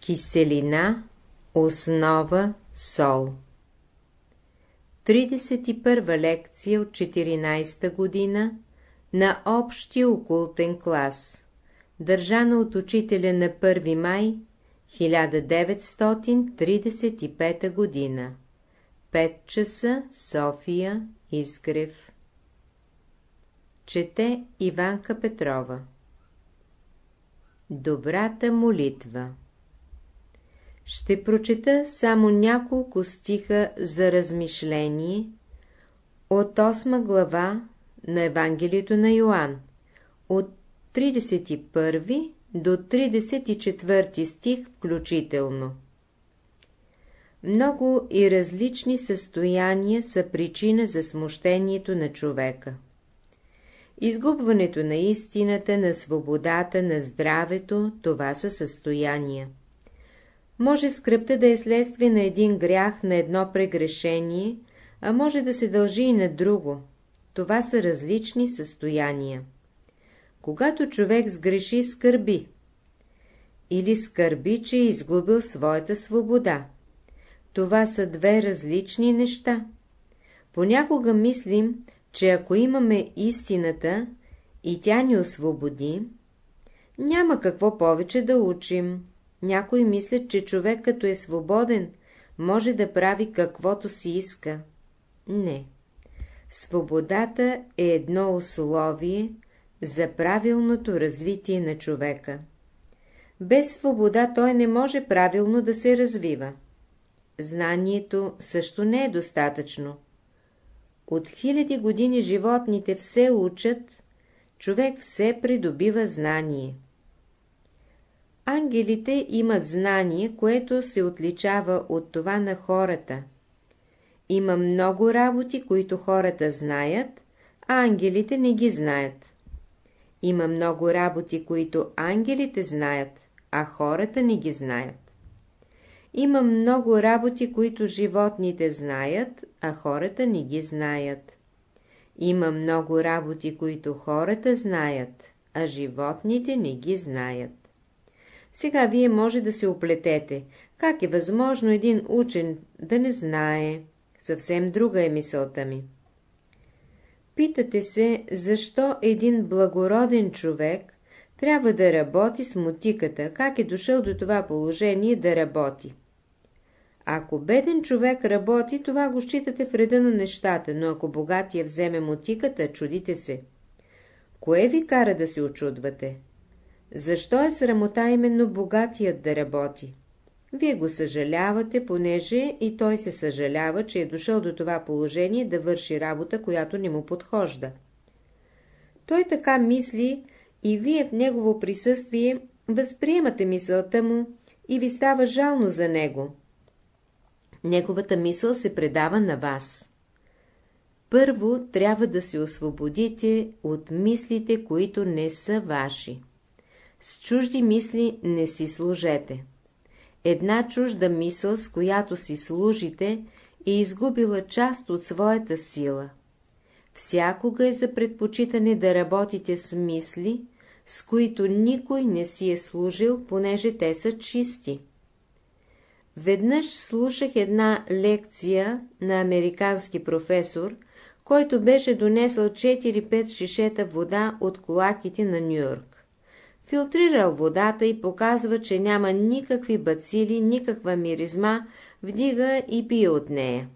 Киселина, основа, сол 31 лекция от 14 година на общия окултен клас, държана от учителя на 1 май 1935 година. 5 часа, София, Изгрев. Чете Иванка Петрова Добрата молитва Ще прочета само няколко стиха за размишление от 8 глава на Евангелието на Йоанн, от 31 до 34 стих включително. Много и различни състояния са причина за смущението на човека. Изгубването на истината, на свободата, на здравето – това са състояния. Може скръпта да е следствие на един грях, на едно прегрешение, а може да се дължи и на друго. Това са различни състояния. Когато човек сгреши, скърби. Или скърби, че е изгубил своята свобода. Това са две различни неща. Понякога мислим, че ако имаме истината и тя ни освободи, няма какво повече да учим. Някои мислят, че човек като е свободен, може да прави каквото си иска. Не. Свободата е едно условие за правилното развитие на човека. Без свобода той не може правилно да се развива. Знанието също не е достатъчно. От хиляди години животните все учат, човек все придобива знание. Ангелите имат знание, което се отличава от това на хората. Има много работи, които хората знаят, а ангелите не ги знаят. Има много работи, които ангелите знаят, а хората не ги знаят. Има много работи, които животните знаят, а хората не ги знаят. Има много работи, които хората знаят, а животните не ги знаят. Сега вие може да се оплетете. Как е възможно един учен да не знае? Съвсем друга е мисълта ми. Питате се, защо един благороден човек трябва да работи с мотиката, как е дошъл до това положение да работи. Ако беден човек работи, това го считате в реда на нещата, но ако богатия вземе мотиката, чудите се. Кое ви кара да се очудвате? Защо е срамота именно богатият да работи? Вие го съжалявате, понеже и той се съжалява, че е дошъл до това положение да върши работа, която не му подхожда. Той така мисли и вие в негово присъствие възприемате мисълта му и ви става жално за него. Неговата мисъл се предава на вас. Първо трябва да се освободите от мислите, които не са ваши. С чужди мисли не си служете. Една чужда мисъл, с която си служите, е изгубила част от своята сила. Всякога е за предпочитане да работите с мисли, с които никой не си е служил, понеже те са чисти. Веднъж слушах една лекция на американски професор, който беше донесъл 4-5 шишета вода от колаките на Нью-Йорк. Филтрирал водата и показва, че няма никакви бацили, никаква миризма, вдига и пие от нея.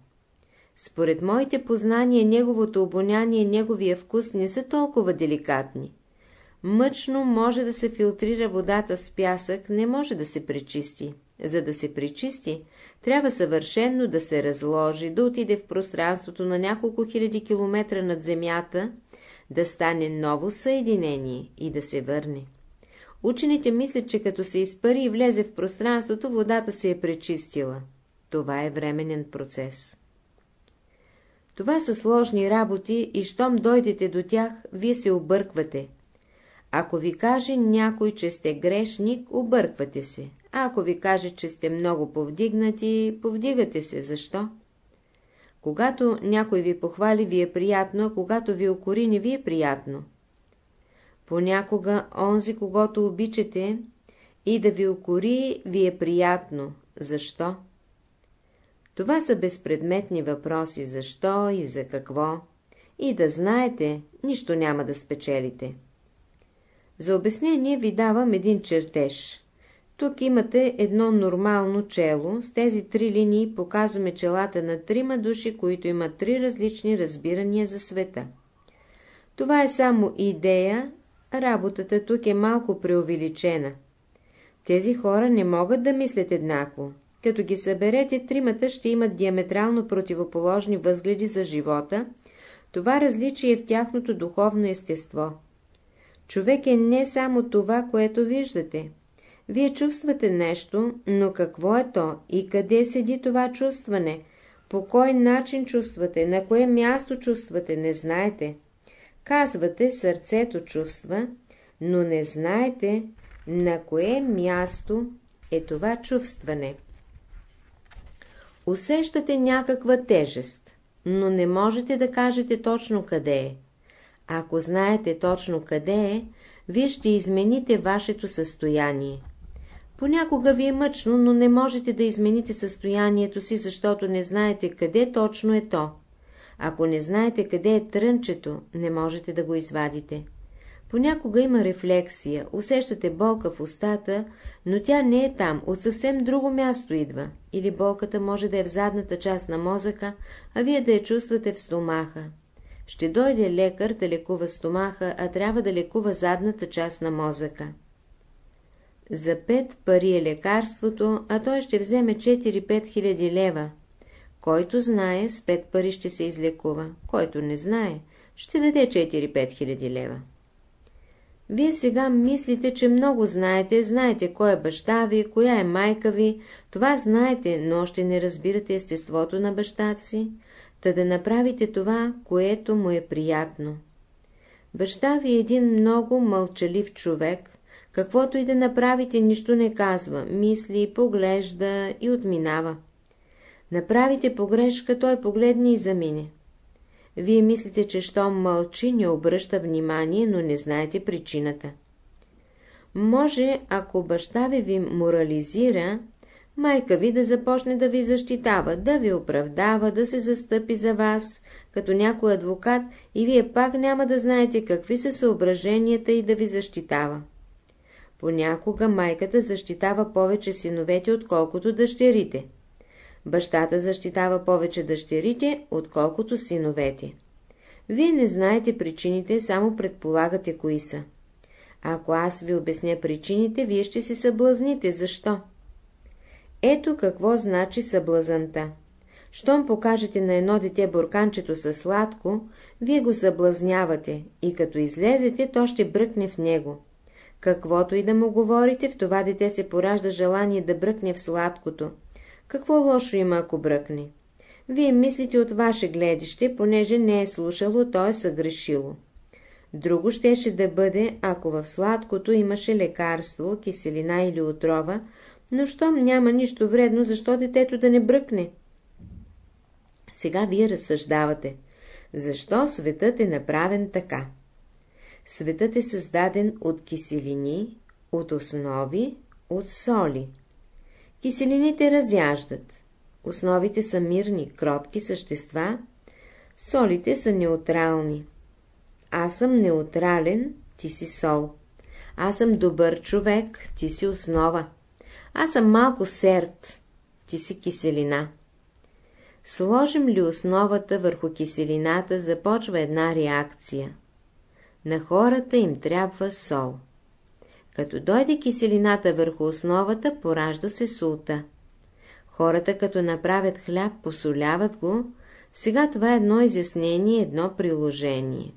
Според моите познания, неговото обоняние, неговия вкус не са толкова деликатни. Мъчно може да се филтрира водата с пясък, не може да се пречисти. За да се причисти, трябва съвършенно да се разложи, да отиде в пространството на няколко хиляди километра над земята, да стане ново съединение и да се върне. Учените мислят, че като се изпари и влезе в пространството, водата се е пречистила. Това е временен процес. Това са сложни работи и щом дойдете до тях, вие се обърквате. Ако ви каже някой, че сте грешник, обърквате се. А ако ви каже, че сте много повдигнати, повдигате се. Защо? Когато някой ви похвали, ви е приятно, а когато ви окори, не ви е приятно. Понякога онзи, когато обичате, и да ви укори ви е приятно. Защо? Това са безпредметни въпроси, защо и за какво. И да знаете, нищо няма да спечелите. За обяснение ви давам един чертеж. Тук имате едно нормално чело, с тези три линии показваме челата на трима души, които имат три различни разбирания за света. Това е само идея, работата тук е малко преувеличена. Тези хора не могат да мислят еднакво. Като ги съберете, тримата ще имат диаметрално противоположни възгледи за живота, това различие е в тяхното духовно естество. Човек е не само това, което виждате. Вие чувствате нещо, но какво е то и къде седи това чувстване? По кой начин чувствате, на кое място чувствате, не знаете. Казвате, сърцето чувства, но не знаете на кое място е това чувстване. Усещате някаква тежест, но не можете да кажете точно къде е. Ако знаете точно къде е, вие ще измените вашето състояние. Понякога ви е мъчно, но не можете да измените състоянието си, защото не знаете къде точно е то. Ако не знаете къде е трънчето, не можете да го извадите. Понякога има рефлексия, усещате болка в устата, но тя не е там, от съвсем друго място идва. Или болката може да е в задната част на мозъка, а вие да я чувствате в стомаха. Ще дойде лекар да лекува стомаха, а трябва да лекува задната част на мозъка. За пет пари е лекарството, а той ще вземе 4-5 хиляди лева. Който знае, с пет пари ще се излекува. Който не знае, ще даде 4-5 хиляди лева. Вие сега мислите, че много знаете, знаете кой е баща ви, коя е майка ви, това знаете, но още не разбирате естеството на бащата си, та да направите това, което му е приятно. Баща ви е един много мълчалив човек, каквото и да направите, нищо не казва, мисли, поглежда и отминава. Направите погрешка, той погледне и замине. Вие мислите, че щом мълчи, не обръща внимание, но не знаете причината. Може, ако баща ви ви морализира, майка ви да започне да ви защитава, да ви оправдава, да се застъпи за вас, като някой адвокат, и вие пак няма да знаете какви са съображенията и да ви защитава. Понякога майката защитава повече синовете, отколкото дъщерите бащата защитава повече дъщерите, отколкото синовете. Вие не знаете причините, само предполагате кои са. Ако аз ви обясня причините, вие ще се съблазните. Защо? Ето какво значи съблазанта. Щом покажете на едно дете бурканчето със сладко, вие го съблазнявате и като излезете, то ще бръкне в него. Каквото и да му говорите, в това дете се поражда желание да бръкне в сладкото. Какво лошо има, ако бръкне? Вие мислите от ваше гледище, понеже не е слушало, то е съгрешило. Друго щеше да бъде, ако в сладкото имаше лекарство, киселина или отрова, но щом няма нищо вредно, защо детето да не бръкне? Сега вие разсъждавате. Защо светът е направен така? Светът е създаден от киселини, от основи, от соли. Киселините разяждат. Основите са мирни, кротки същества, солите са неутрални. Аз съм неутрален, ти си сол. Аз съм добър човек, ти си основа. Аз съм малко серд, ти си киселина. Сложим ли основата върху киселината, започва една реакция. На хората им трябва сол. Като дойде киселината върху основата, поражда се султа. Хората, като направят хляб, посоляват го, сега това е едно изяснение, едно приложение.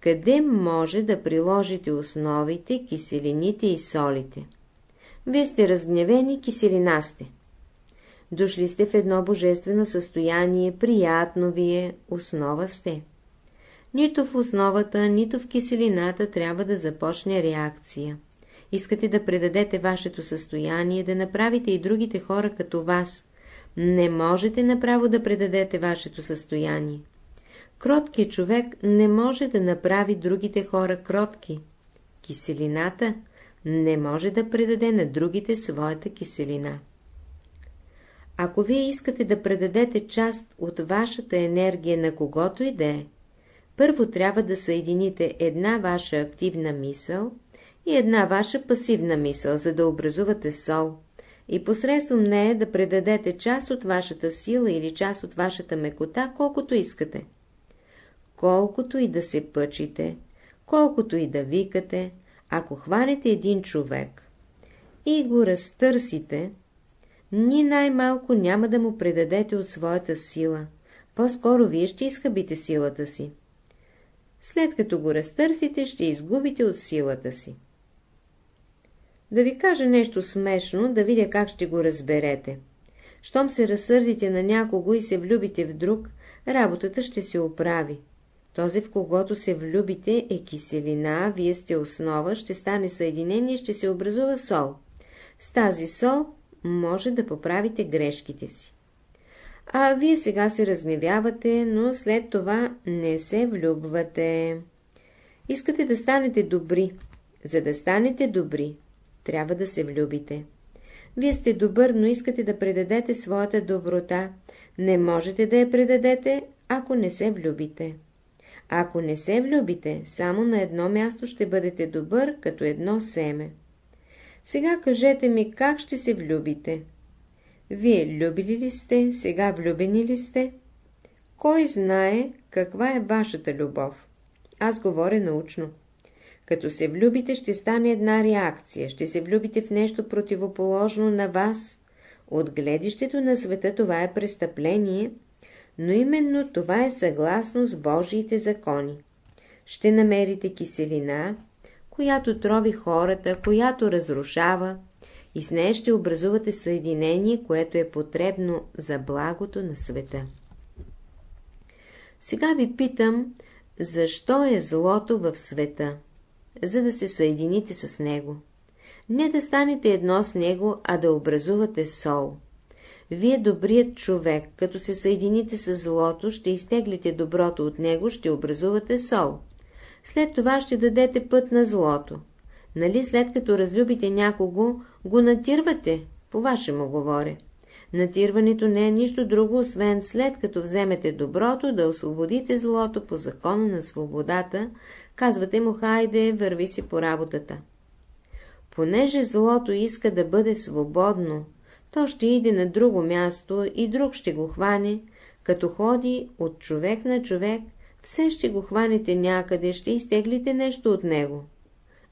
Къде може да приложите основите, киселините и солите? Вие сте разгневени, киселина сте. Дошли сте в едно божествено състояние, приятно ви е, основа сте. Нито в основата, нито в киселината трябва да започне реакция. Искате да предадете вашето състояние, да направите и другите хора като вас. Не можете направо да предадете вашето състояние. Кроткият човек не може да направи другите хора кротки. Киселината не може да предаде на другите своята киселина. Ако вие искате да предадете част от вашата енергия на когото и да е, първо трябва да съедините една ваша активна мисъл и една ваша пасивна мисъл, за да образувате сол, и посредством нея да предадете част от вашата сила или част от вашата мекота, колкото искате. Колкото и да се пъчите, колкото и да викате, ако хванете един човек и го разтърсите, ни най-малко няма да му предадете от своята сила, по-скоро вие ще изхъбите силата си. След като го разтърсите, ще изгубите от силата си. Да ви кажа нещо смешно, да видя как ще го разберете. Щом се разсърдите на някого и се влюбите в друг, работата ще се оправи. Този, в когото се влюбите, е киселина, вие сте основа, ще стане съединение, ще се образува сол. С тази сол може да поправите грешките си. А вие сега се разгневявате, но след това не се влюбвате. Искате да станете добри. За да станете добри, трябва да се влюбите. Вие сте добър, но искате да предадете своята доброта. Не можете да я предадете, ако не се влюбите. Ако не се влюбите, само на едно място ще бъдете добър, като едно семе. Сега кажете ми, как ще се влюбите? Вие любили ли сте, сега влюбени ли сте? Кой знае каква е вашата любов? Аз говоря научно. Като се влюбите, ще стане една реакция, ще се влюбите в нещо противоположно на вас. От гледището на света това е престъпление, но именно това е съгласно с Божиите закони. Ще намерите киселина, която трови хората, която разрушава, и с нея ще образувате съединение, което е потребно за благото на света. Сега ви питам, защо е злото в света? За да се съедините с него. Не да станете едно с него, а да образувате сол. Вие добрият човек, като се съедините с злото, ще изтеглите доброто от него, ще образувате сол. След това ще дадете път на злото. Нали след като разлюбите някого, го натирвате, по ваше му говоря. Натирването не е нищо друго, освен след като вземете доброто, да освободите злото по закона на свободата, казвате му, хайде, върви си по работата. Понеже злото иска да бъде свободно, то ще иде на друго място и друг ще го хване, като ходи от човек на човек, все ще го хванете някъде, ще изтеглите нещо от него.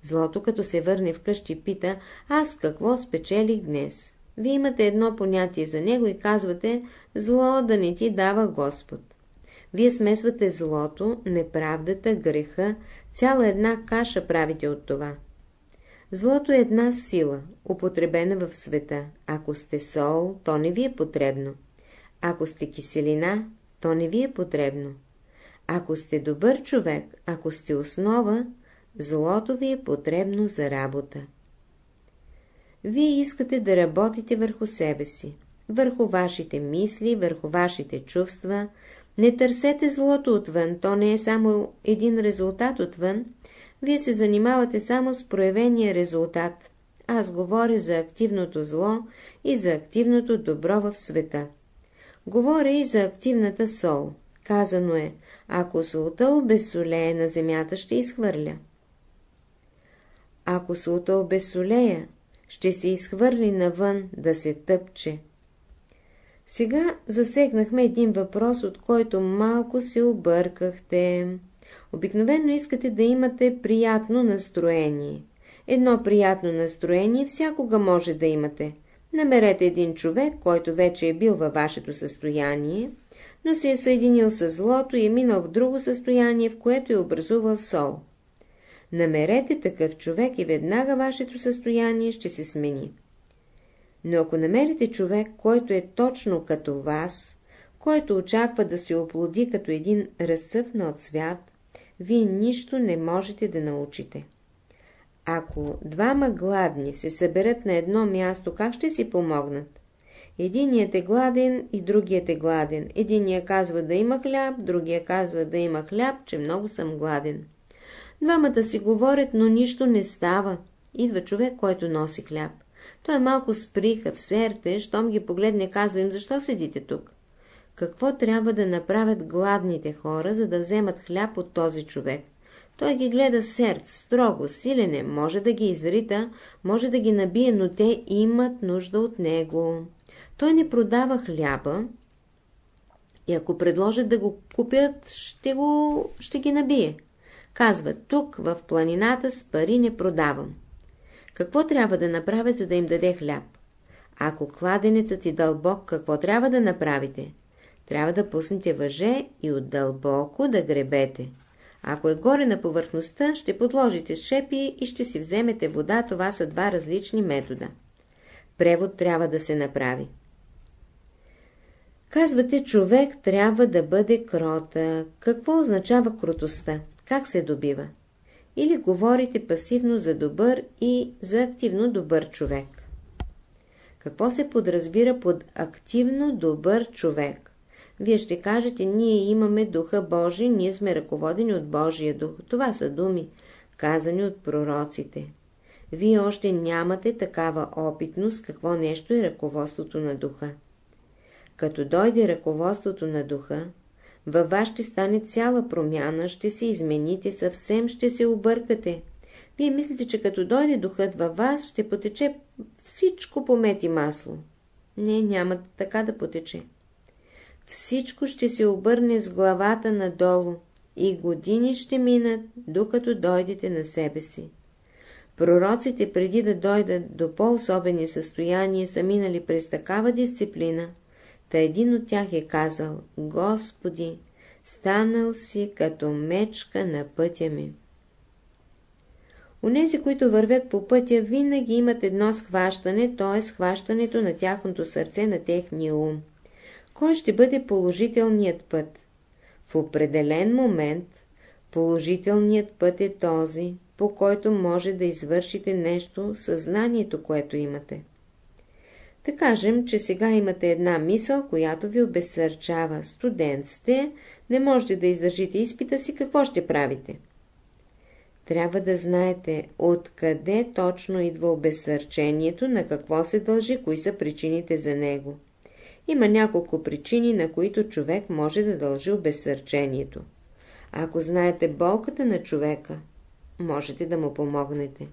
Злото, като се върне вкъщи, пита, аз какво спечелих днес? Вие имате едно понятие за него и казвате, зло да не ти дава Господ. Вие смесвате злото, неправдата, греха, цяла една каша правите от това. Злото е една сила, употребена в света. Ако сте сол, то не ви е потребно. Ако сте киселина, то не ви е потребно. Ако сте добър човек, ако сте основа, злото ви е потребно за работа. Вие искате да работите върху себе си, върху вашите мисли, върху вашите чувства. Не търсете злото отвън, то не е само един резултат отвън, вие се занимавате само с проявения резултат. Аз говоря за активното зло и за активното добро в света. Говоря и за активната сол. Казано е, ако солта обесолее на земята, ще изхвърля. Ако солта обесолея, ще се изхвърли навън да се тъпче. Сега засегнахме един въпрос, от който малко се объркахте. Обикновено искате да имате приятно настроение. Едно приятно настроение всякога може да имате. Намерете един човек, който вече е бил във вашето състояние, но се е съединил с злото и е минал в друго състояние, в което е образувал сол. Намерете такъв човек и веднага вашето състояние ще се смени. Но ако намерите човек, който е точно като вас, който очаква да се оплоди като един разцъфнал цвят, вие нищо не можете да научите. Ако двама гладни се съберат на едно място, как ще си помогнат? Единият е гладен и другият е гладен. Единият казва да има хляб, другия казва да има хляб, че много съм гладен. Двамата си говорят, но нищо не става. Идва човек, който носи хляб. Той е малко сприхав, серте, щом ги погледне, казва им, защо седите тук? Какво трябва да направят гладните хора, за да вземат хляб от този човек? Той ги гледа серд, строго, силене, може да ги изрита, може да ги набие, но те имат нужда от него. Той не продава хляба и ако предложат да го купят, ще, го, ще ги набие. Казва, тук в планината с пари не продавам. Какво трябва да направя, за да им даде хляб? Ако кладенецът е дълбок, какво трябва да направите? Трябва да пуснете въже и отдълбоко да гребете. Ако е горе на повърхността, ще подложите шепи и ще си вземете вода, това са два различни метода. Превод трябва да се направи. Казвате, човек трябва да бъде крота. Какво означава кротостта? Как се добива? Или говорите пасивно за добър и за активно добър човек? Какво се подразбира под активно добър човек? Вие ще кажете, ние имаме Духа Божий, ние сме ръководени от Божия Дух. Това са думи, казани от пророците. Вие още нямате такава опитност, какво нещо е ръководството на Духа. Като дойде ръководството на Духа, във вас ще стане цяла промяна, ще се измените, съвсем ще се объркате. Вие мислите, че като дойде духът във вас, ще потече всичко по мет и масло. Не, няма така да потече. Всичко ще се обърне с главата надолу и години ще минат, докато дойдете на себе си. Пророците преди да дойдат до по-особени състояния са минали през такава дисциплина, Та един от тях е казал, Господи, станал си като мечка на пътя ми. Унези, които вървят по пътя, винаги имат едно схващане, т.е. схващането на тяхното сърце, на техния ум. Кой ще бъде положителният път? В определен момент положителният път е този, по който може да извършите нещо съзнанието, което имате. Да кажем, че сега имате една мисъл, която ви обесърчава. Студент сте, не можете да издържите изпита си, какво ще правите? Трябва да знаете откъде точно идва обесърчението, на какво се дължи, кои са причините за него. Има няколко причини, на които човек може да дължи обесърчението. Ако знаете болката на човека, можете да му помогнете.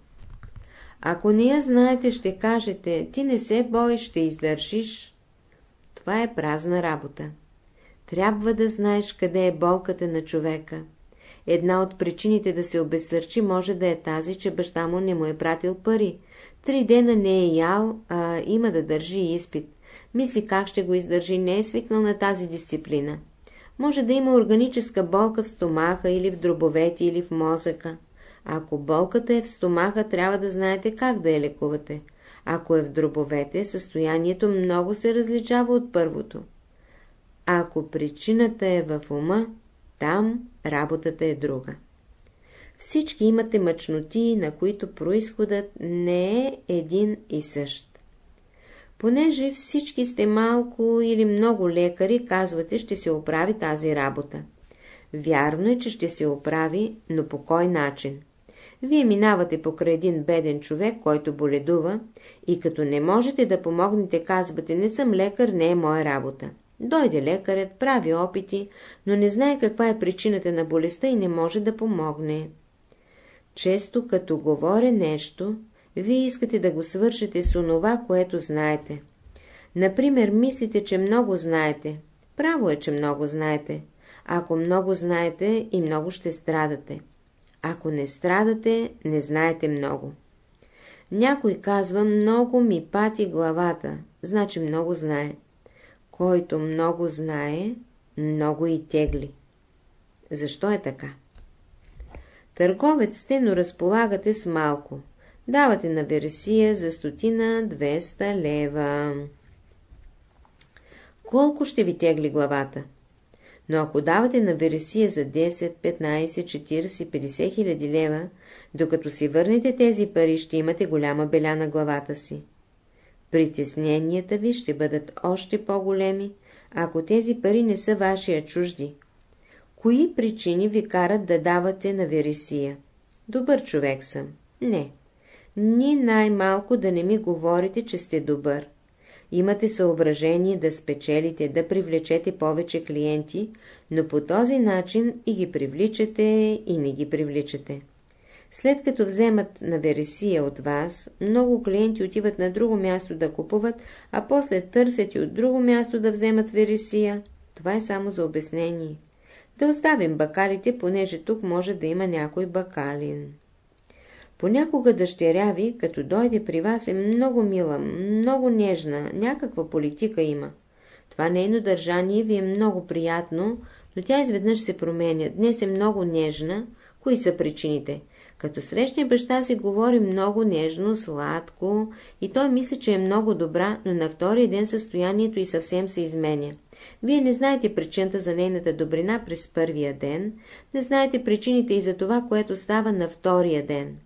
Ако не я знаете, ще кажете, ти не се бой, ще издържиш. Това е празна работа. Трябва да знаеш къде е болката на човека. Една от причините да се обесърчи може да е тази, че баща му не му е пратил пари. Три дена не е ял, а има да държи изпит. Мисли как ще го издържи, не е свикнал на тази дисциплина. Може да има органическа болка в стомаха или в дробовете или в мозъка. Ако болката е в стомаха, трябва да знаете как да я лекувате. Ако е в дробовете, състоянието много се различава от първото. Ако причината е в ума, там работата е друга. Всички имате мъчноти, на които происходът не е един и същ. Понеже всички сте малко или много лекари, казвате, ще се оправи тази работа. Вярно е, че ще се оправи, но по кой начин? Вие минавате покрай един беден човек, който боледува, и като не можете да помогнете, казвате, не съм лекар, не е моя работа. Дойде лекарят, прави опити, но не знае каква е причината на болестта и не може да помогне. Често, като говоря нещо, вие искате да го свършите с онова, което знаете. Например, мислите, че много знаете. Право е, че много знаете. Ако много знаете, и много ще страдате. Ако не страдате, не знаете много. Някой казва, много ми пати главата, значи много знае. Който много знае, много и тегли. Защо е така? Търговец сте, но разполагате с малко. Давате на версия за стотина 200 лева. Колко ще ви тегли главата? Но ако давате на вересия за 10, 15, 40, 50 хиляди лева, докато си върнете тези пари, ще имате голяма беля на главата си. Притесненията ви ще бъдат още по-големи, ако тези пари не са вашия чужди. Кои причини ви карат да давате на вересия? Добър човек съм. Не. ни най-малко да не ми говорите, че сте добър. Имате съображение да спечелите, да привлечете повече клиенти, но по този начин и ги привличате, и не ги привличате. След като вземат на вересия от вас, много клиенти отиват на друго място да купуват, а после търсят и от друго място да вземат вересия. Това е само за обяснение. Да оставим бакалите, понеже тук може да има някой бакалин. Понякога дъщеря ви, като дойде при вас, е много мила, много нежна, някаква политика има. Това нейно държание ви е много приятно, но тя изведнъж се променя. Днес е много нежна. Кои са причините? Като срещне баща си говори много нежно, сладко и той мисли, че е много добра, но на втория ден състоянието и съвсем се изменя. Вие не знаете причината за нейната добрина през първия ден, не знаете причините и за това, което става на втория ден.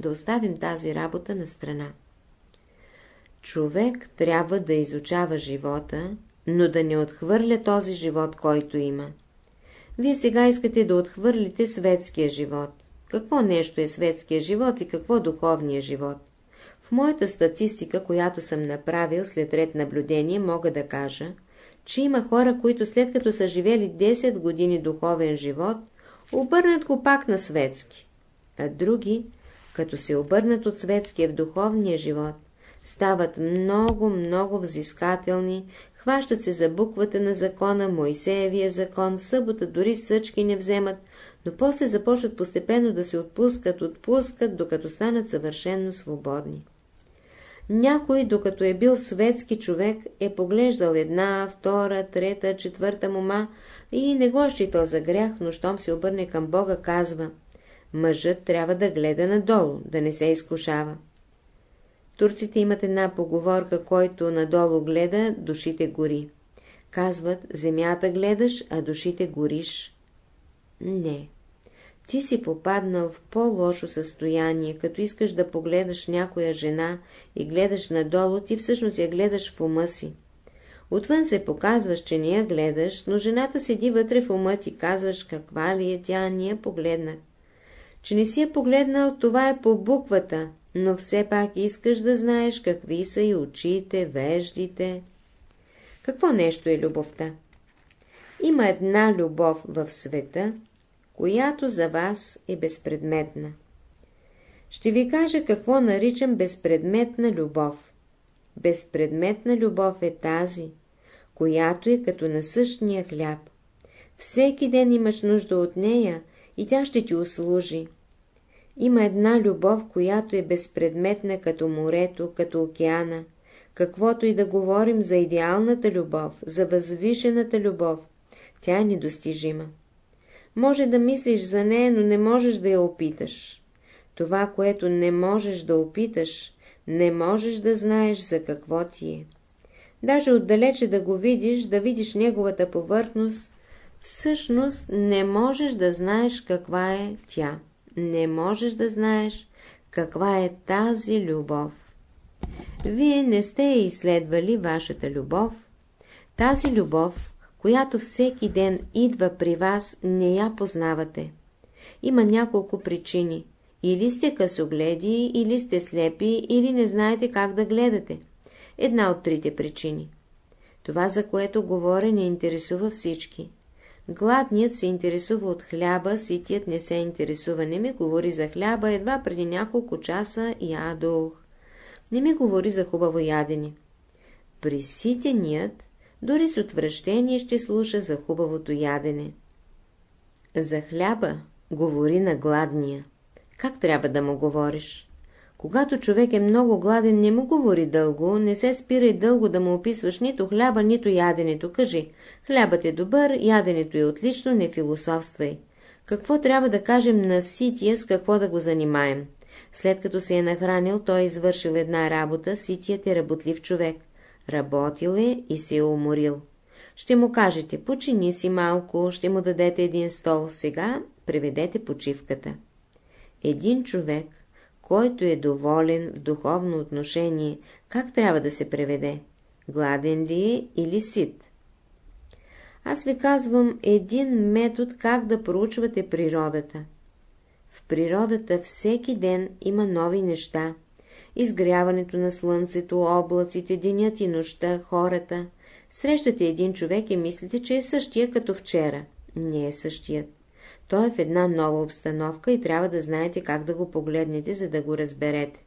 Да оставим тази работа на страна. Човек трябва да изучава живота, но да не отхвърля този живот, който има. Вие сега искате да отхвърлите светския живот. Какво нещо е светския живот и какво духовния живот? В моята статистика, която съм направил след ред наблюдение, мога да кажа, че има хора, които след като са живели 10 години духовен живот, обърнат го пак на светски, а други, като се обърнат от светския в духовния живот, стават много, много взискателни, хващат се за буквата на закона, Моисеевия закон, събота дори съчки не вземат, но после започват постепенно да се отпускат, отпускат, докато станат съвършенно свободни. Някой, докато е бил светски човек, е поглеждал една, втора, трета, четвърта мома и не го е считал за грях, но щом се обърне към Бога, казва Мъжът трябва да гледа надолу, да не се изкушава. Турците имат една поговорка, който надолу гледа, душите гори. Казват, земята гледаш, а душите гориш. Не. Ти си попаднал в по-лошо състояние, като искаш да погледаш някоя жена и гледаш надолу, ти всъщност я гледаш в ума си. Отвън се показваш, че не я гледаш, но жената седи вътре в ума ти, казваш каква ли е тя, ние погледнах. Че не си я погледнал, това е по буквата, но все пак искаш да знаеш какви са и очите, веждите. Какво нещо е любовта? Има една любов в света, която за вас е безпредметна. Ще ви кажа какво наричам безпредметна любов. Безпредметна любов е тази, която е като насъщния хляб. Всеки ден имаш нужда от нея и тя ще ти услужи. Има една любов, която е безпредметна като морето, като океана. Каквото и да говорим за идеалната любов, за възвишената любов, тя е недостижима. Може да мислиш за нея, но не можеш да я опиташ. Това, което не можеш да опиташ, не можеш да знаеш за какво ти е. Даже отдалече да го видиш, да видиш неговата повърхност, всъщност не можеш да знаеш каква е тя. Не можеш да знаеш каква е тази любов. Вие не сте изследвали вашата любов. Тази любов която всеки ден идва при вас, не я познавате. Има няколко причини. Или сте късогледи, или сте слепи, или не знаете как да гледате. Една от трите причини. Това, за което говоря, не интересува всички. Гладният се интересува от хляба, ситият не се интересува. Не ми говори за хляба, едва преди няколко часа ядох. Не ми говори за хубаво ядене. При ситеният дори с отвращение ще слуша за хубавото ядене. За хляба говори на гладния. Как трябва да му говориш? Когато човек е много гладен, не му говори дълго, не се спирай дълго да му описваш нито хляба, нито яденето. Кажи, хлябът е добър, яденето е отлично, не философствай. Какво трябва да кажем на сития, с какво да го занимаем? След като се е нахранил, той е извършил една работа, ситият е работлив човек. Работил е и се е уморил. Ще му кажете, почини си малко, ще му дадете един стол, сега преведете почивката. Един човек, който е доволен в духовно отношение, как трябва да се преведе? Гладен ли е или сит? Аз ви казвам един метод как да проучвате природата. В природата всеки ден има нови неща, изгряването на слънцето, облаците, денят и нощта, хората. Срещате един човек и мислите, че е същия като вчера. Не е същият. Той е в една нова обстановка и трябва да знаете как да го погледнете, за да го разберете.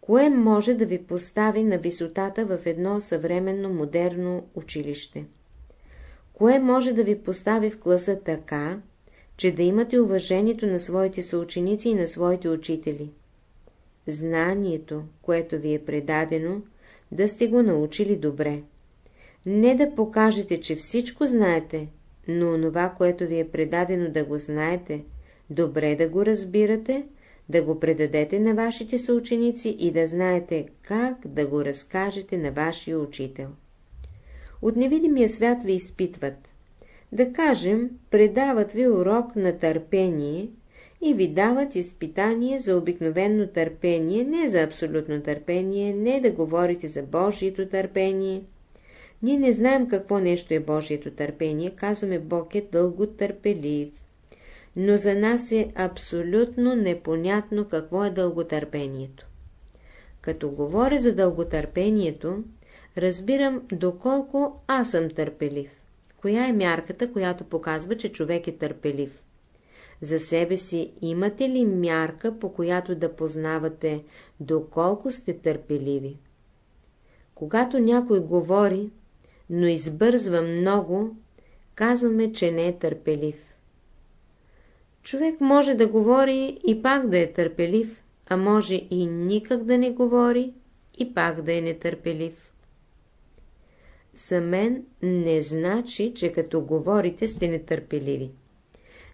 Кое може да ви постави на висотата в едно съвременно модерно училище? Кое може да ви постави в класа така, че да имате уважението на своите съученици и на своите учители? Знанието, което ви е предадено, да сте го научили добре. Не да покажете, че всичко знаете, но онова, което ви е предадено да го знаете, добре да го разбирате, да го предадете на вашите съученици и да знаете как да го разкажете на вашия учител. От невидимия свят ви изпитват. Да кажем, предават ви урок на търпение и ви дават изпитание за обикновено търпение, не за абсолютно търпение, не да говорите за Божието търпение. Ние не знаем какво нещо е Божието търпение, казваме Бог е дълго търпелив. Но за нас е абсолютно непонятно какво е дълготърпението. Като говоря за дълготърпението, разбирам доколко аз съм търпелив. Коя е мярката, която показва, че човек е търпелив? За себе си имате ли мярка, по която да познавате доколко сте търпеливи? Когато някой говори, но избързва много, казваме, че не е търпелив. Човек може да говори и пак да е търпелив, а може и никак да не говори и пак да е нетърпелив. За мен не значи, че като говорите сте нетърпеливи.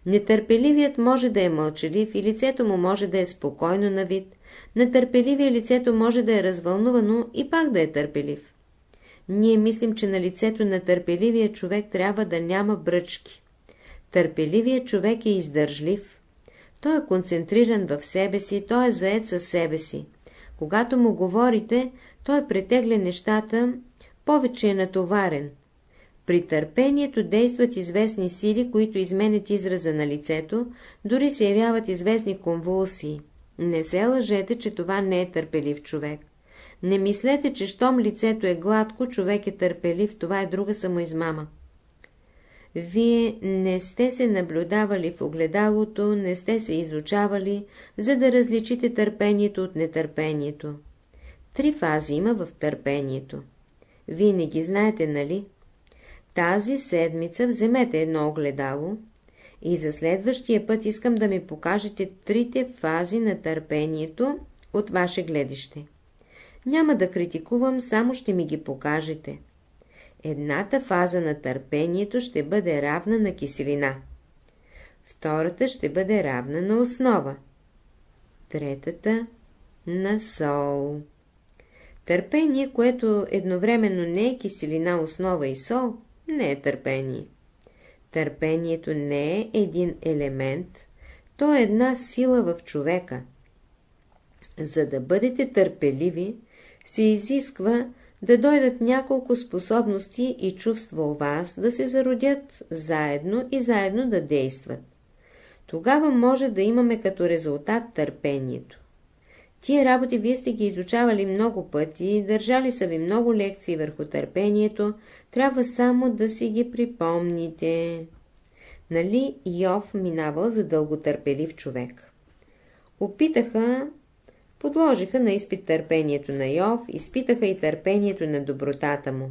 Нетърпеливият може да е мълчалив и лицето му може да е спокойно на вид, нетърпеливия лицето може да е развълнувано и пак да е търпелив. Ние мислим, че на лицето на търпеливия човек трябва да няма бръчки. Търпеливият човек е издържлив. Той е концентриран в себе си, той е заед със себе си. Когато му говорите, той претегля нещата, повече е натоварен. При търпението действат известни сили, които изменят израза на лицето, дори се явяват известни конвулсии. Не се лъжете, че това не е търпелив човек. Не мислете, че щом лицето е гладко, човек е търпелив, това е друга самоизмама. Вие не сте се наблюдавали в огледалото, не сте се изучавали, за да различите търпението от нетърпението. Три фази има в търпението. Вие не ги знаете, нали? Тази седмица вземете едно огледало и за следващия път искам да ми покажете трите фази на търпението от ваше гледище. Няма да критикувам, само ще ми ги покажете. Едната фаза на търпението ще бъде равна на киселина. Втората ще бъде равна на основа. Третата – на сол. Търпение, което едновременно не е киселина, основа и сол, не е търпение. Търпението не е един елемент, то е една сила в човека. За да бъдете търпеливи, се изисква да дойдат няколко способности и чувства у вас, да се зародят заедно и заедно да действат. Тогава може да имаме като резултат търпението. Тия работи вие сте ги изучавали много пъти, държали са ви много лекции върху търпението, трябва само да си ги припомните. Нали Йов минавал за дълготърпелив човек? Опитаха Подложиха на изпит търпението на Йов, изпитаха и търпението на добротата му.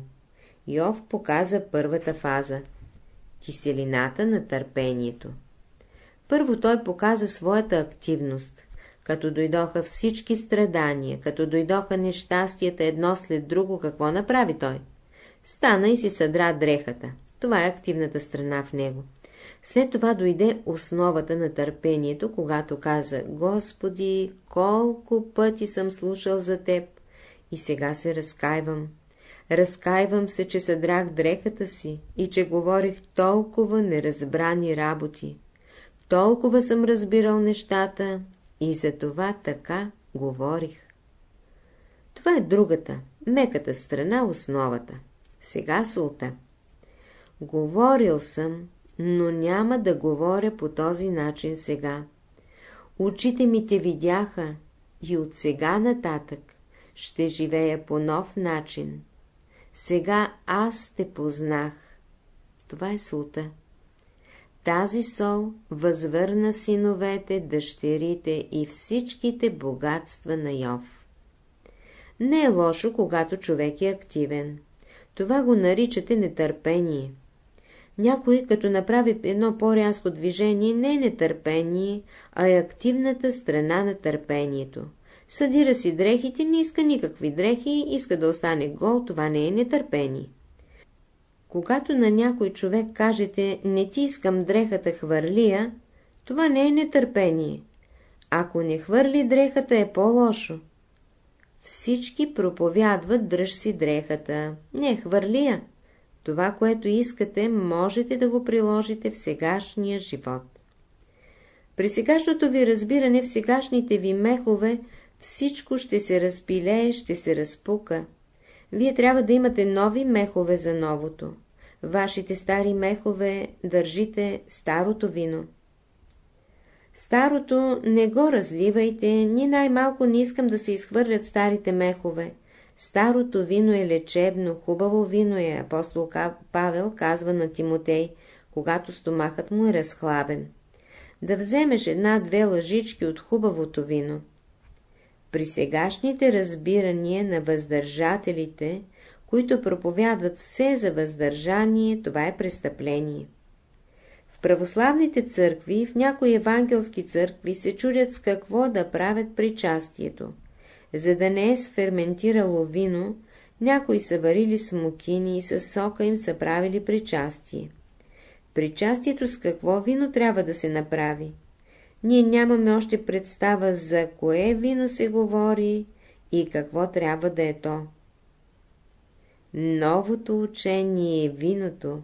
Йов показа първата фаза – киселината на търпението. Първо той показа своята активност. Като дойдоха всички страдания, като дойдоха нещастията едно след друго, какво направи той? Стана и си съдра дрехата. Това е активната страна в него. След това дойде основата на търпението, когато каза Господи, колко пъти съм слушал за Теб и сега се разкайвам. Разкайвам се, че съдрах дрехата си и че говорих толкова неразбрани работи. Толкова съм разбирал нещата и за това така говорих. Това е другата, меката страна, основата. Сега султа. Говорил съм, но няма да говоря по този начин сега. Очите ми те видяха и от сега нататък ще живея по нов начин. Сега аз те познах. Това е солта. Тази сол възвърна синовете, дъщерите и всичките богатства на Йов. Не е лошо, когато човек е активен. Това го наричате нетърпение. Някой, като направи едно по-рязко движение, не е нетърпение, а е активната страна на търпението. Съдира си дрехите, не иска никакви дрехи, иска да остане гол, това не е нетърпение. Когато на някой човек кажете «не ти искам дрехата хвърлия», това не е нетърпение. Ако не хвърли дрехата е по-лошо. Всички проповядват дръж си дрехата. Не хвърлия. Това, което искате, можете да го приложите в сегашния живот. При сегашното ви разбиране, в сегашните ви мехове, всичко ще се разпилее, ще се разпука. Вие трябва да имате нови мехове за новото. Вашите стари мехове държите старото вино. Старото не го разливайте, ни най-малко не искам да се изхвърлят старите мехове. Старото вино е лечебно, хубаво вино е, апостол Павел казва на Тимотей, когато стомахът му е разхлабен. Да вземеш една-две лъжички от хубавото вино. При сегашните разбирания на въздържателите, които проповядват все за въздържание, това е престъпление. В православните църкви, в някои евангелски църкви се чудят с какво да правят причастието. За да не е сферментирало вино, някои са варили смокини и с сока им са правили причастие. Причастието с какво вино трябва да се направи? Ние нямаме още представа за кое вино се говори и какво трябва да е то. Новото учение е виното.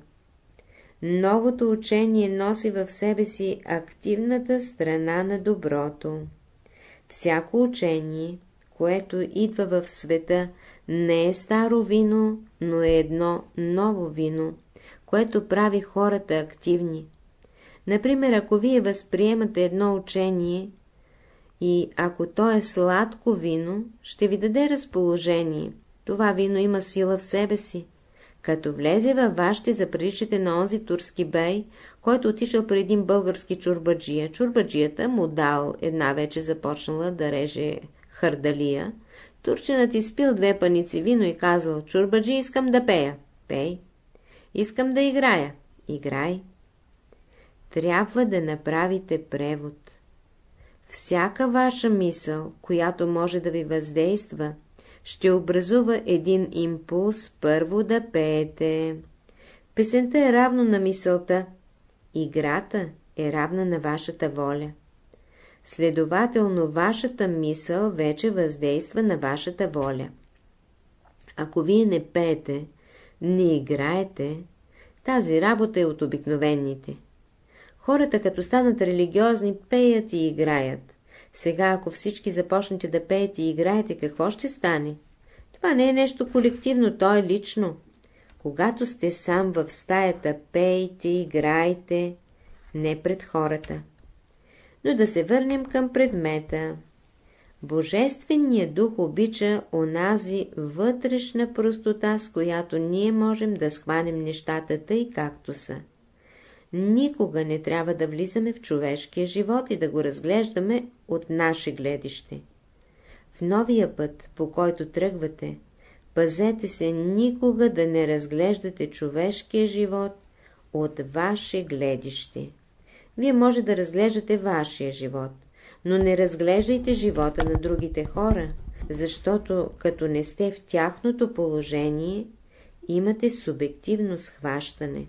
Новото учение носи в себе си активната страна на доброто. Всяко учение, което идва в света, не е старо вино, но е едно ново вино, което прави хората активни. Например, ако вие възприемате едно учение и ако то е сладко вино, ще ви даде разположение. Това вино има сила в себе си. Като влезе във вас, ще заприличате на онзи турски бей, който отишъл при един български чурбаджия. Чурбаджията му дал една вече започнала да реже хардалия. Турчинът изпил две паници вино и казал, чурбаджи, искам да пея. Пей. Искам да играя. Играй. Трябва да направите превод. Всяка ваша мисъл, която може да ви въздейства, ще образува един импулс първо да пеете. Песента е равно на мисълта. Играта е равна на вашата воля. Следователно, вашата мисъл вече въздейства на вашата воля. Ако вие не пеете, не играете, тази работа е от обикновените. Хората, като станат религиозни, пеят и играят. Сега, ако всички започнете да пеете и играете, какво ще стане? Това не е нещо колективно, то е лично. Когато сте сам в стаята, пейте, играйте, не пред хората. Но да се върнем към предмета. Божественият дух обича онази вътрешна простота, с която ние можем да схванем нещата тъй както са. Никога не трябва да влизаме в човешкия живот и да го разглеждаме от наше гледище. В новия път, по който тръгвате, пазете се никога да не разглеждате човешкия живот от ваше гледище. Вие може да разглеждате вашия живот, но не разглеждайте живота на другите хора, защото като не сте в тяхното положение, имате субективно схващане.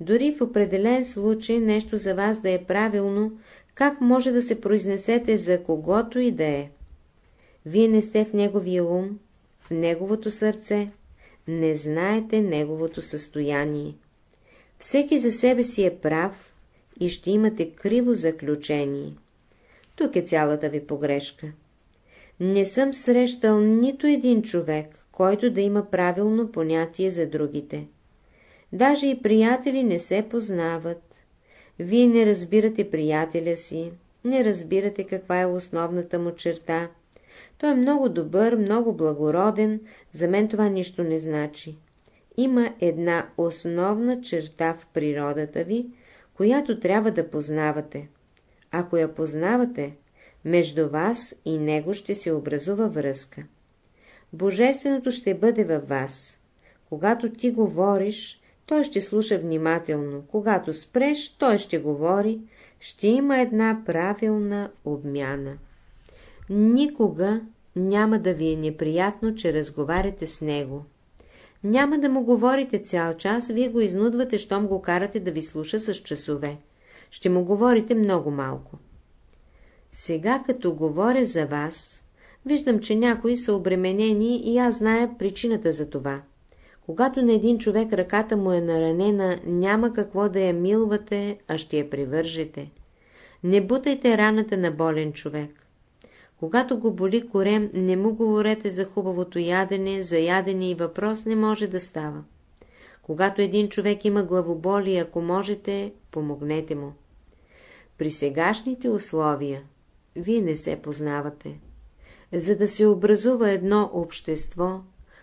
Дори в определен случай нещо за вас да е правилно, как може да се произнесете за когото и да е? Вие не сте в неговия ум, в неговото сърце, не знаете неговото състояние. Всеки за себе си е прав и ще имате криво заключение. Тук е цялата ви погрешка. Не съм срещал нито един човек, който да има правилно понятие за другите. Даже и приятели не се познават. Вие не разбирате приятеля си, не разбирате каква е основната му черта – Той е много добър, много благороден, за мен това нищо не значи. Има една основна черта в природата ви, която трябва да познавате. Ако я познавате, между вас и него ще се образува връзка. Божественото ще бъде във вас. Когато ти говориш, той ще слуша внимателно. Когато спреш, той ще говори. Ще има една правилна обмяна. Никога няма да ви е неприятно, че разговаряте с него. Няма да му говорите цял час, вие го изнудвате, щом го карате да ви слуша с часове. Ще му говорите много малко. Сега, като говоря за вас, виждам, че някои са обременени и аз зная причината за това. Когато на един човек ръката му е наранена, няма какво да я милвате, а ще я привържете. Не бутайте раната на болен човек. Когато го боли корем, не му говорете за хубавото ядене, за ядене и въпрос не може да става. Когато един човек има главоболи, ако можете, помогнете му. При сегашните условия вие не се познавате. За да се образува едно общество,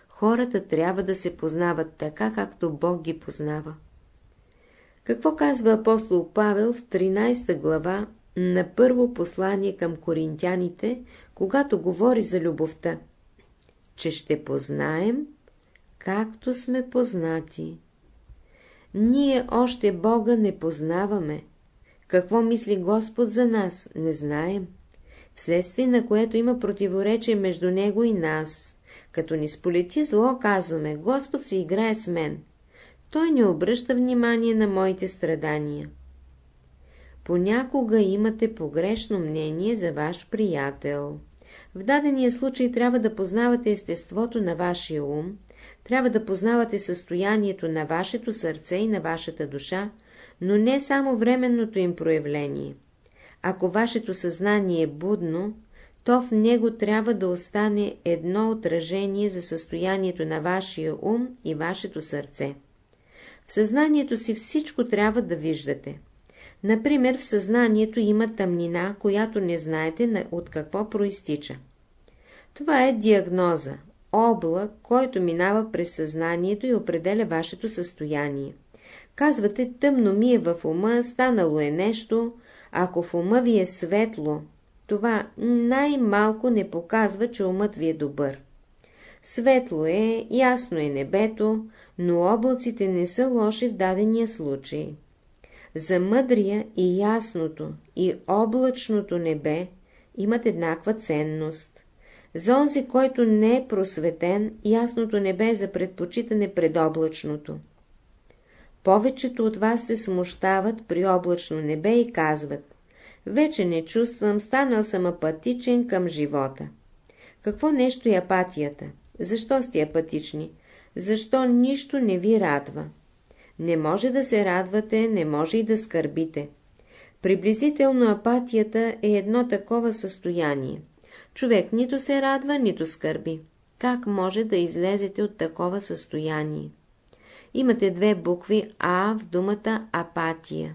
хората трябва да се познават така, както Бог ги познава. Какво казва апостол Павел в 13 глава на първо послание към коринтяните, когато говори за любовта? Че ще познаем, както сме познати. Ние още Бога не познаваме. Какво мисли Господ за нас, не знаем вследствие на което има противоречие между него и нас. Като ни сполети зло, казваме, Господ се играе с мен. Той не обръща внимание на моите страдания. Понякога имате погрешно мнение за ваш приятел. В дадения случай трябва да познавате естеството на вашия ум, трябва да познавате състоянието на вашето сърце и на вашата душа, но не само временното им проявление – ако вашето съзнание е будно, то в него трябва да остане едно отражение за състоянието на вашия ум и вашето сърце. В съзнанието си всичко трябва да виждате. Например, в съзнанието има тъмнина, която не знаете от какво проистича. Това е диагноза, облак, който минава през съзнанието и определя вашето състояние. Казвате, тъмно ми е в ума, станало е нещо, ако в ума ви е светло, това най-малко не показва, че умът ви е добър. Светло е, ясно е небето, но облаците не са лоши в дадения случай. За мъдрия и ясното и облачното небе имат еднаква ценност. За онзи, който не е просветен, ясното небе е за предпочитане пред облачното. Повечето от вас се смущават при облачно небе и казват Вече не чувствам, станал съм апатичен към живота. Какво нещо е апатията? Защо сте апатични? Защо нищо не ви радва? Не може да се радвате, не може и да скърбите. Приблизително апатията е едно такова състояние. Човек нито се радва, нито скърби. Как може да излезете от такова състояние? имате две букви А в думата апатия.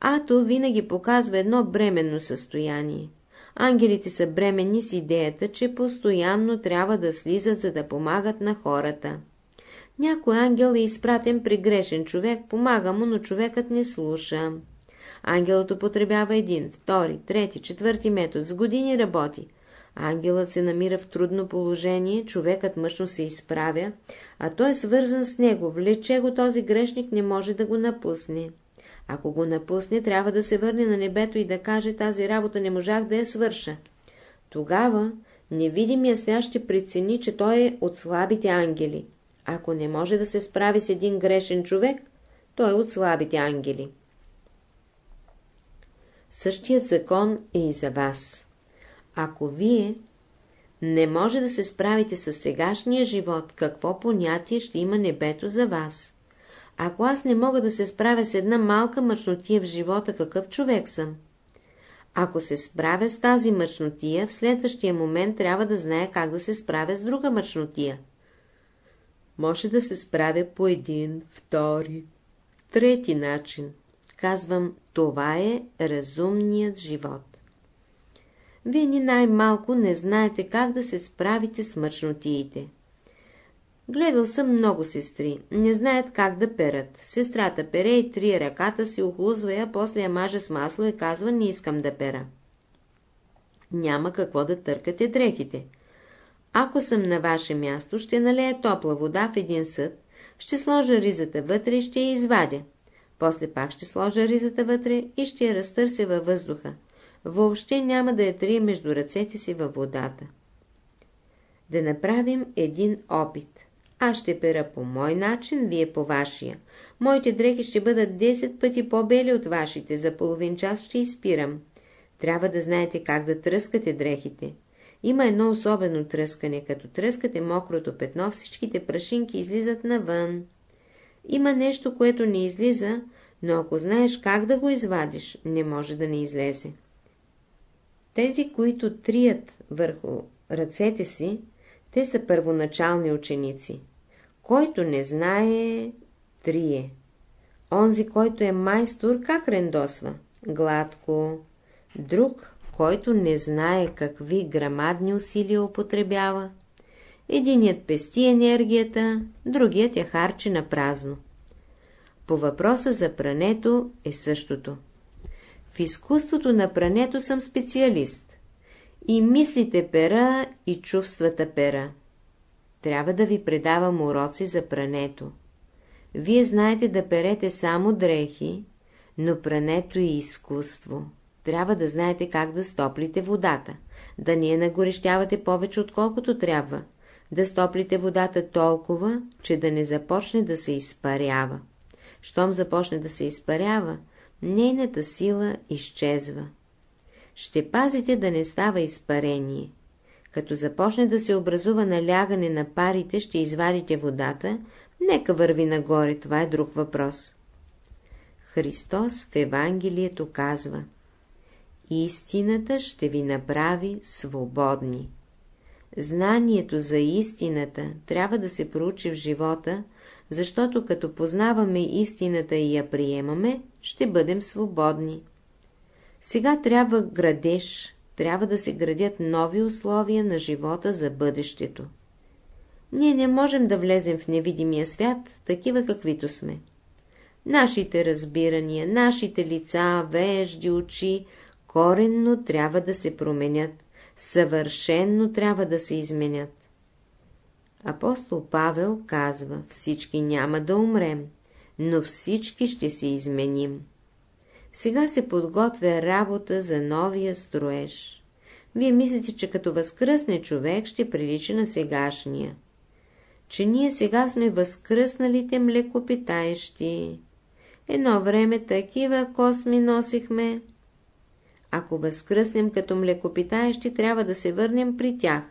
Ато винаги показва едно бременно състояние. Ангелите са бременни с идеята, че постоянно трябва да слизат, за да помагат на хората. Някой ангел е изпратен при грешен човек, помага му, но човекът не слуша. Ангелът употребява един, втори, трети, четвърти метод, с години работи. Ангелът се намира в трудно положение, човекът мъжно се изправя, а той е свързан с него, влече го този грешник, не може да го напусне. Ако го напусне, трябва да се върне на небето и да каже, тази работа не можах да я свърша. Тогава невидимия свят ще прецени, че той е от слабите ангели. Ако не може да се справи с един грешен човек, той е от слабите ангели. Същият закон е и за вас. Ако вие не може да се справите с сегашния живот, какво понятие ще има небето за вас? Ако аз не мога да се справя с една малка мъчнотия в живота, какъв човек съм? Ако се справя с тази мъчнотия, в следващия момент трябва да знае как да се справя с друга мъчнотия. Може да се справя по един, втори, трети начин. Казвам, това е разумният живот. Вие ни най-малко не знаете как да се справите с мъчнотиите. Гледал съм много сестри, не знаят как да перат. Сестрата пере и трие ръката си, охлузва я, после я маже с масло и казва, не искам да пера. Няма какво да търкате дрехите. Ако съм на ваше място, ще налея топла вода в един съд, ще сложа ризата вътре и ще я извадя. После пак ще сложа ризата вътре и ще я разтърся във въздуха. Въобще няма да я трия между ръцете си във водата. Да направим един опит. Аз ще пера по мой начин, вие по вашия. Моите дрехи ще бъдат 10 пъти по-бели от вашите, за половин час ще изпирам. Трябва да знаете как да тръскате дрехите. Има едно особено тръскане, като тръскате мокрото петно, всичките прашинки излизат навън. Има нещо, което не излиза, но ако знаеш как да го извадиш, не може да не излезе. Тези, които трият върху ръцете си, те са първоначални ученици. Който не знае, трие. Онзи, който е майстор, как рендосва? Гладко. Друг, който не знае какви грамадни усилия употребява. Единият пести енергията, другият я харчи на празно. По въпроса за прането е същото. В изкуството на прането съм специалист. И мислите пера, и чувствата пера. Трябва да ви предавам уроци за прането. Вие знаете да перете само дрехи, но прането е изкуство. Трябва да знаете как да стоплите водата, да не я нагорещявате повече отколкото трябва, да стоплите водата толкова, че да не започне да се изпарява. Щом започне да се изпарява, нейната сила изчезва. Ще пазите да не става изпарение. Като започне да се образува налягане на парите, ще извадите водата, нека върви нагоре, това е друг въпрос. Христос в Евангелието казва Истината ще ви направи свободни. Знанието за истината трябва да се проучи в живота, защото като познаваме истината и я приемаме, ще бъдем свободни. Сега трябва градеж, трябва да се градят нови условия на живота за бъдещето. Ние не можем да влезем в невидимия свят, такива каквито сме. Нашите разбирания, нашите лица, вежди, очи, коренно трябва да се променят, съвършенно трябва да се изменят. Апостол Павел казва, всички няма да умрем, но всички ще се изменим. Сега се подготвя работа за новия строеж. Вие мислите, че като възкръсне човек ще прилича на сегашния. Че ние сега сме възкръсналите млекопитаещи. Едно време такива косми носихме. Ако възкръснем като млекопитаещи, трябва да се върнем при тях.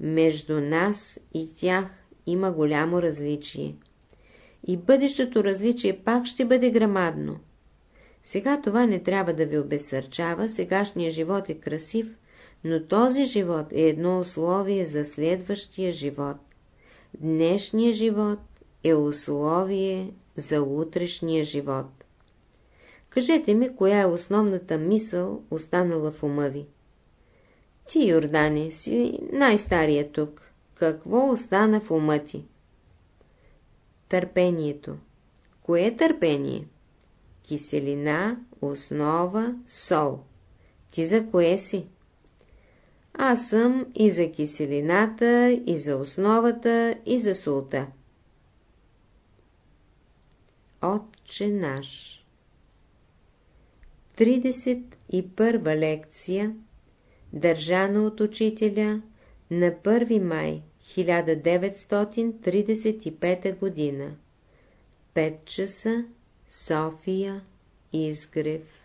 Между нас и тях има голямо различие. И бъдещето различие пак ще бъде грамадно. Сега това не трябва да ви обесърчава, сегашният живот е красив, но този живот е едно условие за следващия живот. Днешният живот е условие за утрешния живот. Кажете ми, коя е основната мисъл, останала в ума ви? Ти, Йордане, си най-стария тук. Какво остана в ума ти? Търпението. Кое е търпение? Киселина, основа, сол. Ти за кое си? Аз съм и за киселината, и за основата, и за солта. Отче наш 31 лекция държана от учителя на 1 май 1935 година. 5 часа София Изгрев